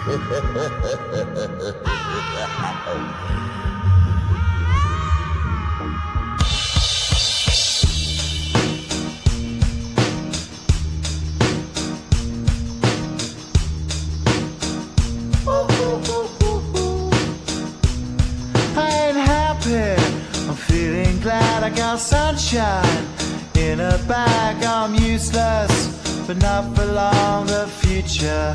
I ain't happy. I'm feeling glad I got sunshine in a bag. I'm useless, but not for long. The future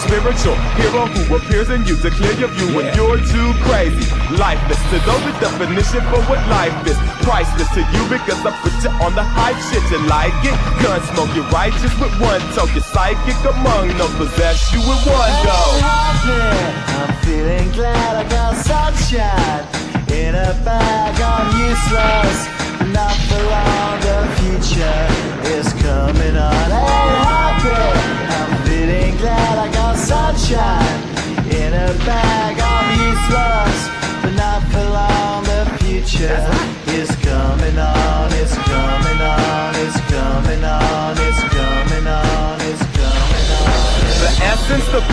spiritual. Hero who appears in you to clear your view when you're too crazy. Lifeless to those the definition for what life is. Priceless to you because I put you on the hype shit. You like it? Gun smoke, you're righteous with one toe. You're psychic among no possess you with one go. I'm feeling glad I got sunshine in a bag. I'm useless,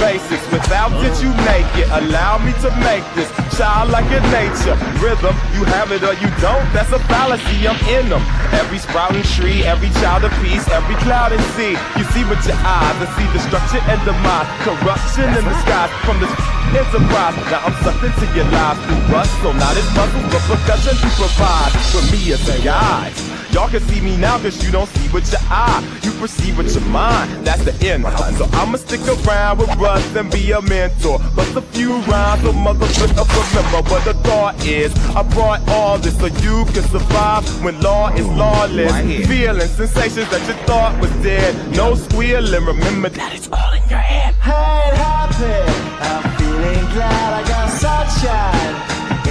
basics. Without it, you make it. Allow me to make this child like in nature. Rhythm, you have it or you don't. That's a fallacy. I'm in them. Every sprouting tree, every child of peace, every cloud and sea. You see with your eyes, I see destruction and demise, corruption in the skies from this enterprise. Now I'm sucked into your lives through rust, so not as muzzle, but percussion to provide for me as a guide. Y'all can see me now cause you don't see with your eye. You perceive with your mind. That's the end. So I'ma stick around with Russ and be a mentor. Bust a few rhymes so motherfuckers remember what the thought is. I brought all this so you can survive when law is lawless. Feeling sensations that you thought was dead. No squealing. Remember that it's all in your head. Hey, it happened. I'm feeling glad I got sunshine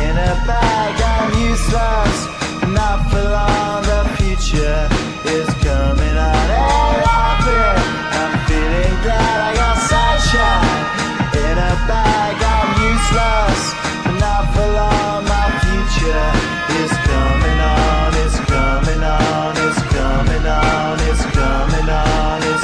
in a bag. I'm useless, not for long.